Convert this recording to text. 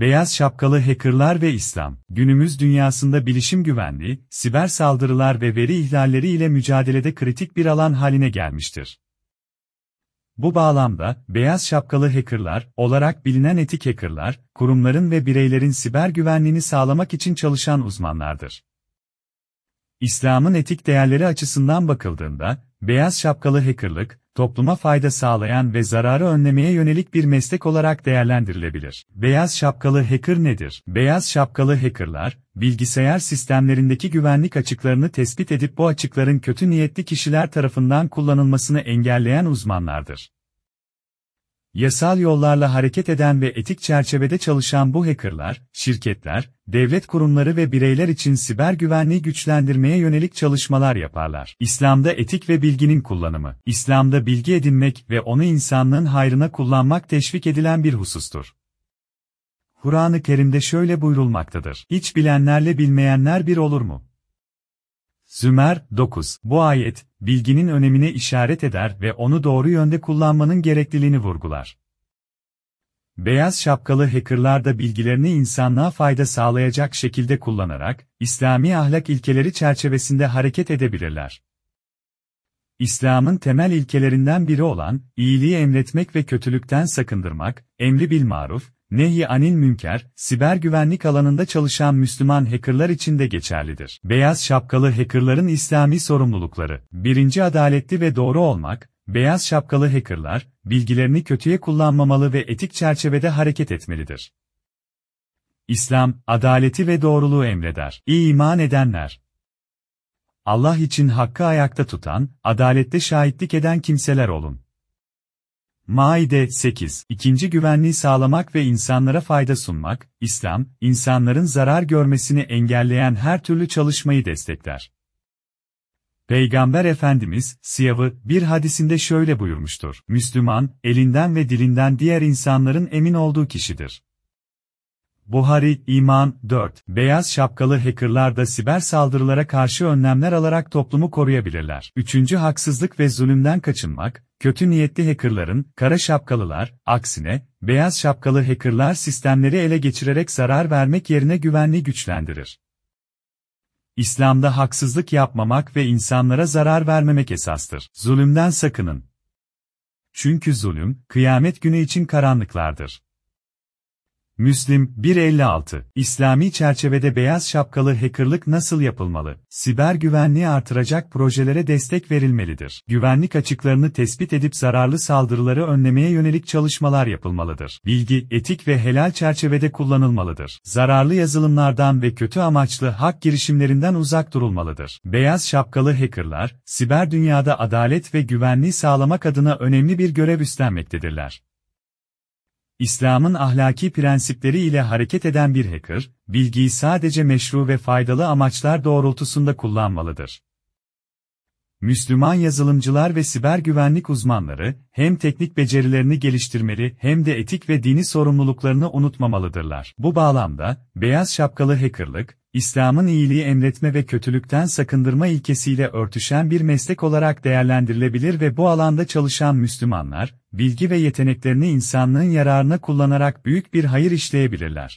Beyaz şapkalı hackerlar ve İslam, günümüz dünyasında bilişim güvenliği, siber saldırılar ve veri ihlalleri ile mücadelede kritik bir alan haline gelmiştir. Bu bağlamda, beyaz şapkalı hackerlar, olarak bilinen etik hackerlar, kurumların ve bireylerin siber güvenliğini sağlamak için çalışan uzmanlardır. İslam'ın etik değerleri açısından bakıldığında, beyaz şapkalı hackerlık, topluma fayda sağlayan ve zararı önlemeye yönelik bir meslek olarak değerlendirilebilir. Beyaz şapkalı hacker nedir? Beyaz şapkalı hackerlar, bilgisayar sistemlerindeki güvenlik açıklarını tespit edip bu açıkların kötü niyetli kişiler tarafından kullanılmasını engelleyen uzmanlardır. Yasal yollarla hareket eden ve etik çerçevede çalışan bu hackerlar, şirketler, devlet kurumları ve bireyler için siber güvenliği güçlendirmeye yönelik çalışmalar yaparlar. İslam'da etik ve bilginin kullanımı, İslam'da bilgi edinmek ve onu insanlığın hayrına kullanmak teşvik edilen bir husustur. Kur'an-ı Kerim'de şöyle buyurulmaktadır. Hiç bilenlerle bilmeyenler bir olur mu? Zümer 9. Bu ayet, bilginin önemine işaret eder ve onu doğru yönde kullanmanın gerekliliğini vurgular. Beyaz şapkalı hackerlar da bilgilerini insanlığa fayda sağlayacak şekilde kullanarak, İslami ahlak ilkeleri çerçevesinde hareket edebilirler. İslam'ın temel ilkelerinden biri olan, iyiliği emretmek ve kötülükten sakındırmak, emri bil maruf, Nehi anil münker, siber güvenlik alanında çalışan Müslüman hackerlar için de geçerlidir. Beyaz şapkalı hackerların İslami sorumlulukları. Birinci adaletli ve doğru olmak, beyaz şapkalı hackerlar, bilgilerini kötüye kullanmamalı ve etik çerçevede hareket etmelidir. İslam, adaleti ve doğruluğu emreder. İyi iman edenler. Allah için hakkı ayakta tutan, adalette şahitlik eden kimseler olun. Maide 8. İkinci güvenliği sağlamak ve insanlara fayda sunmak, İslam, insanların zarar görmesini engelleyen her türlü çalışmayı destekler. Peygamber Efendimiz, Siyav'ı, bir hadisinde şöyle buyurmuştur. Müslüman, elinden ve dilinden diğer insanların emin olduğu kişidir. Buhari, İman, 4. Beyaz şapkalı hackerlar da siber saldırılara karşı önlemler alarak toplumu koruyabilirler. Üçüncü haksızlık ve zulümden kaçınmak, kötü niyetli hackerların, kara şapkalılar, aksine, beyaz şapkalı hackerlar sistemleri ele geçirerek zarar vermek yerine güvenliği güçlendirir. İslam'da haksızlık yapmamak ve insanlara zarar vermemek esastır. Zulümden sakının. Çünkü zulüm, kıyamet günü için karanlıklardır. Müslim 156 İslami çerçevede beyaz şapkalı hackerlık nasıl yapılmalı? Siber güvenliği artıracak projelere destek verilmelidir. Güvenlik açıklarını tespit edip zararlı saldırıları önlemeye yönelik çalışmalar yapılmalıdır. Bilgi, etik ve helal çerçevede kullanılmalıdır. Zararlı yazılımlardan ve kötü amaçlı hak girişimlerinden uzak durulmalıdır. Beyaz şapkalı hackerlar, siber dünyada adalet ve güvenliği sağlamak adına önemli bir görev üstlenmektedirler. İslam'ın ahlaki prensipleri ile hareket eden bir hacker, bilgiyi sadece meşru ve faydalı amaçlar doğrultusunda kullanmalıdır. Müslüman yazılımcılar ve siber güvenlik uzmanları, hem teknik becerilerini geliştirmeli hem de etik ve dini sorumluluklarını unutmamalıdırlar. Bu bağlamda, beyaz şapkalı hackerlık, İslam'ın iyiliği emretme ve kötülükten sakındırma ilkesiyle örtüşen bir meslek olarak değerlendirilebilir ve bu alanda çalışan Müslümanlar, bilgi ve yeteneklerini insanlığın yararına kullanarak büyük bir hayır işleyebilirler.